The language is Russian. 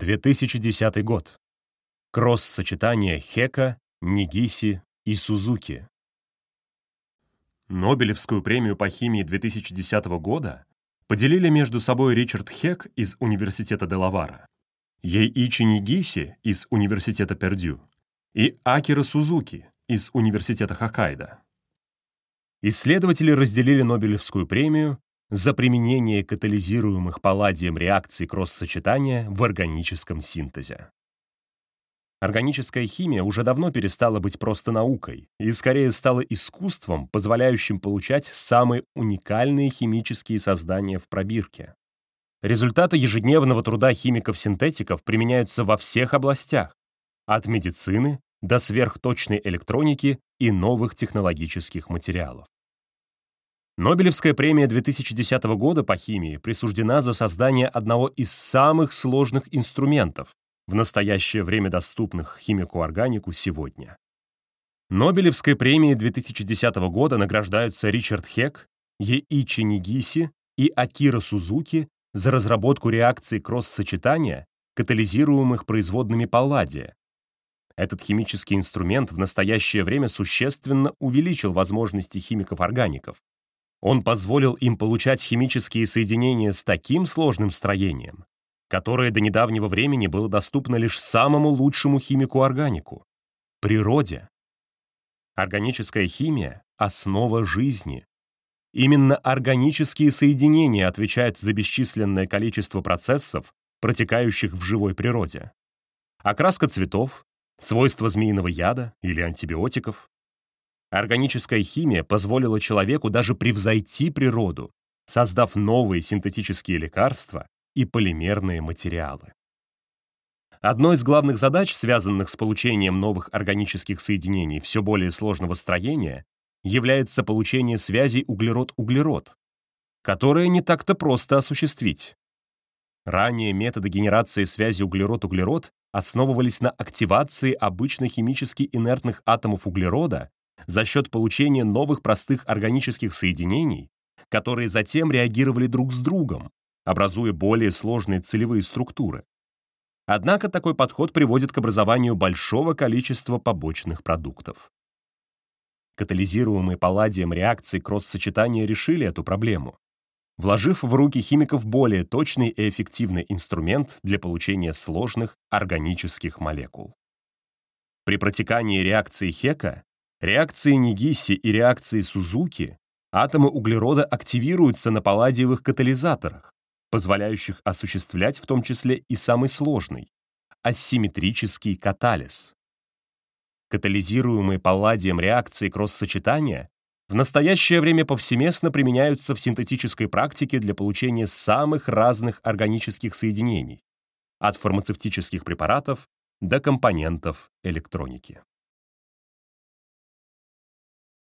2010 год. Кросс-сочетание Хека, Нигиси и Сузуки. Нобелевскую премию по химии 2010 года поделили между собой Ричард Хек из Университета Делавара, Ейичи Нигиси из Университета Пердю и Акира Сузуки из Университета Хоккайдо. Исследователи разделили Нобелевскую премию за применение катализируемых палладием реакций кросс-сочетания в органическом синтезе. Органическая химия уже давно перестала быть просто наукой и скорее стала искусством, позволяющим получать самые уникальные химические создания в пробирке. Результаты ежедневного труда химиков-синтетиков применяются во всех областях, от медицины до сверхточной электроники и новых технологических материалов. Нобелевская премия 2010 года по химии присуждена за создание одного из самых сложных инструментов, в настоящее время доступных химику-органику сегодня. Нобелевской премией 2010 года награждаются Ричард Хек, Еичи Нигиси и Акира Сузуки за разработку реакций кросс-сочетания, катализируемых производными палладия. Этот химический инструмент в настоящее время существенно увеличил возможности химиков-органиков, он позволил им получать химические соединения с таким сложным строением, которое до недавнего времени было доступно лишь самому лучшему химику-органику — природе. Органическая химия — основа жизни. Именно органические соединения отвечают за бесчисленное количество процессов, протекающих в живой природе. Окраска цветов, свойства змеиного яда или антибиотиков, Органическая химия позволила человеку даже превзойти природу, создав новые синтетические лекарства и полимерные материалы. Одной из главных задач, связанных с получением новых органических соединений все более сложного строения, является получение связи углерод-углерод, которое не так-то просто осуществить. Ранее методы генерации связи углерод-углерод основывались на активации обычно химически инертных атомов углерода за счет получения новых простых органических соединений, которые затем реагировали друг с другом, образуя более сложные целевые структуры. Однако такой подход приводит к образованию большого количества побочных продуктов. Катализируемые палладием реакции кросс-сочетания решили эту проблему, вложив в руки химиков более точный и эффективный инструмент для получения сложных органических молекул. При протекании реакции Хека Реакции Нигиси и реакции Сузуки атомы углерода активируются на палладиевых катализаторах, позволяющих осуществлять в том числе и самый сложный — асимметрический катализ. Катализируемые палладием реакции кросс-сочетания в настоящее время повсеместно применяются в синтетической практике для получения самых разных органических соединений, от фармацевтических препаратов до компонентов электроники.